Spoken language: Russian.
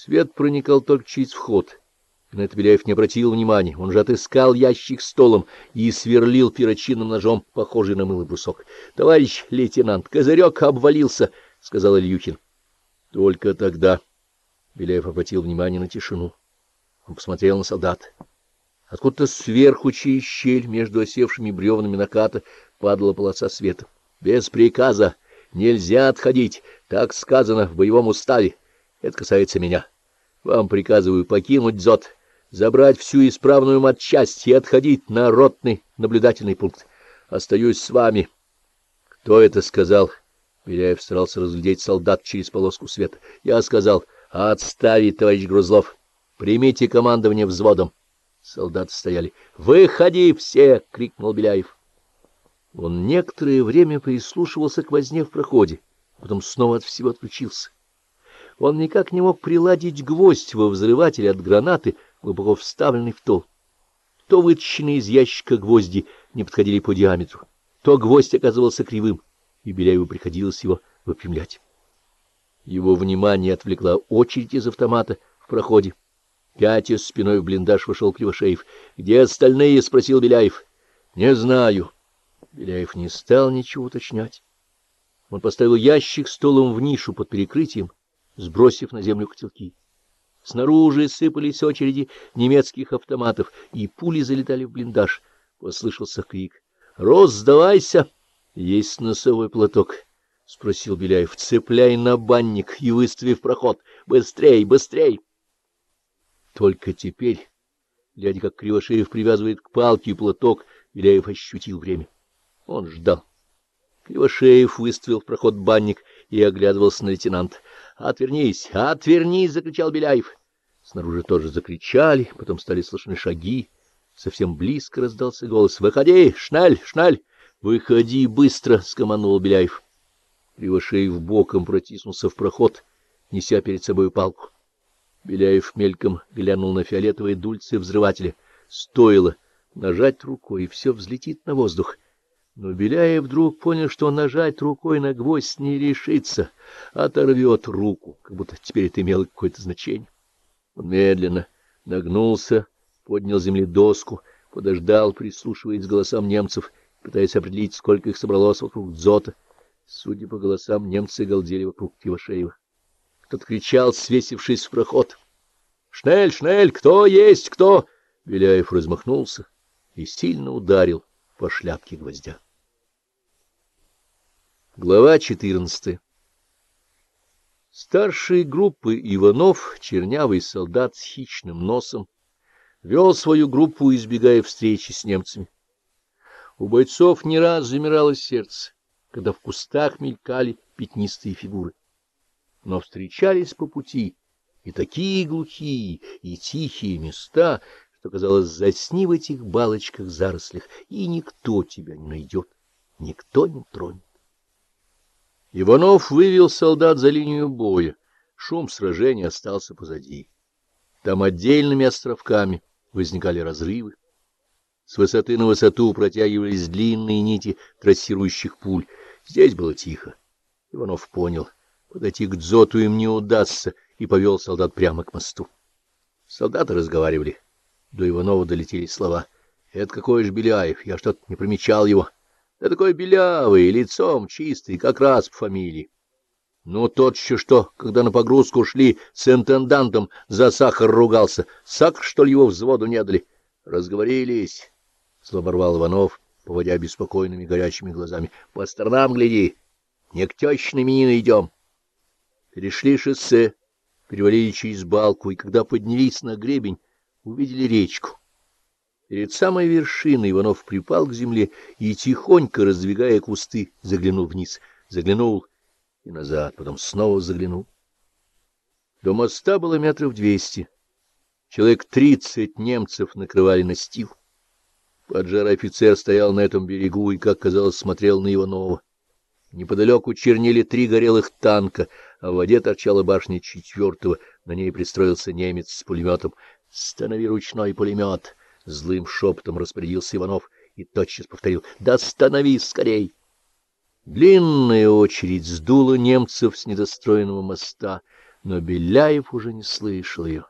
Свет проникал только через вход. На это Беляев не обратил внимания. Он же отыскал ящик столом и сверлил перочинным ножом, похожий на мылый брусок. — Товарищ лейтенант, козырек обвалился, — сказал Ильюхин. Только тогда Беляев обратил внимание на тишину. Он посмотрел на солдат. Откуда-то сверху через щель между осевшими бревнами наката падала полоса света. — Без приказа нельзя отходить, так сказано в боевом уставе. Это касается меня. Вам приказываю покинуть дзот, забрать всю исправную матчасть и отходить на ротный наблюдательный пункт. Остаюсь с вами. Кто это сказал? Беляев старался разглядеть солдат через полоску света. Я сказал, отставить, товарищ Грузлов. Примите командование взводом. Солдаты стояли. «Выходи все!» — крикнул Беляев. Он некоторое время прислушивался к возне в проходе, потом снова от всего отключился. Он никак не мог приладить гвоздь во взрывателе от гранаты, глубоко вставленный в тол. То вытащенные из ящика гвозди не подходили по диаметру, то гвоздь оказывался кривым, и Беляеву приходилось его выпрямлять. Его внимание отвлекла очередь из автомата в проходе. Пятя спиной в блиндаж вошел Кривошеев. — Где остальные? — спросил Беляев. — Не знаю. Беляев не стал ничего уточнять. Он поставил ящик столом в нишу под перекрытием, сбросив на землю котелки. Снаружи сыпались очереди немецких автоматов, и пули залетали в блиндаж. Послышался крик. — Рос, сдавайся! — Есть носовой платок, — спросил Беляев. — Цепляй на банник и выстави в проход. Быстрей, быстрей! Только теперь, глядя, как Кривошеев привязывает к палке платок, Беляев ощутил время. Он ждал. Кривошеев выставил в проход банник и оглядывался на лейтенанта. «Отвернись! Отвернись!» — закричал Беляев. Снаружи тоже закричали, потом стали слышны шаги. Совсем близко раздался голос. «Выходи! Шнель! Шнель! Выходи быстро!» — скомандовал Беляев. Кривошеев боком протиснулся в проход, неся перед собой палку. Беляев мельком глянул на фиолетовые дульцы взрывателя. Стоило нажать рукой, и все взлетит на воздух. Но Беляев вдруг понял, что нажать рукой на гвоздь не решится, оторвет руку, как будто теперь это имело какое-то значение. Он медленно нагнулся, поднял земли доску, подождал, прислушиваясь к голосам немцев, пытаясь определить, сколько их собралось вокруг дзота. Судя по голосам, немцы галдели вокруг Кивошеева. Кто-то кричал, свесившись в проход. «Шнель, Шнель, кто есть, кто?» Беляев размахнулся и сильно ударил по шляпке гвоздя. Глава 14 Старший группы Иванов, чернявый солдат с хищным носом, вел свою группу, избегая встречи с немцами. У бойцов не раз замирало сердце, когда в кустах мелькали пятнистые фигуры. Но встречались по пути и такие глухие, и тихие места, что, казалось, засни в этих балочках-зарослях, и никто тебя не найдет, никто не тронет. Иванов вывел солдат за линию боя. Шум сражения остался позади. Там отдельными островками возникали разрывы. С высоты на высоту протягивались длинные нити трассирующих пуль. Здесь было тихо. Иванов понял, подойти к дзоту им не удастся, и повел солдат прямо к мосту. Солдаты разговаривали. До Иванова долетели слова. — Это какой же Беляев? Я что-то не примечал его. — да такой белявый, лицом чистый, как раз по фамилии. Ну, тот еще что, когда на погрузку шли с интендантом, за сахар ругался. Сахар, что ли, его взводу не дали? Разговорились, — слаборвал Иванов, поводя беспокойными горячими глазами. — По сторонам гляди, не к тещиной именины идем. Перешли шоссе, перевалили через балку, и когда поднялись на гребень, увидели речку. Перед самой вершиной Иванов припал к земле и, тихонько раздвигая кусты, заглянул вниз. Заглянул и назад, потом снова заглянул. До моста было метров двести. Человек тридцать немцев накрывали настил. Поджар офицер стоял на этом берегу и, как казалось, смотрел на Иванова. Неподалеку чернели три горелых танка, а в воде торчала башня четвертого. На ней пристроился немец с пулеметом. «Станови ручной пулемет!» Злым шепотом распорядился Иванов и тотчас повторил «Да становись скорей!» Длинная очередь сдула немцев с недостроенного моста. но Беляев уже не слышал ее.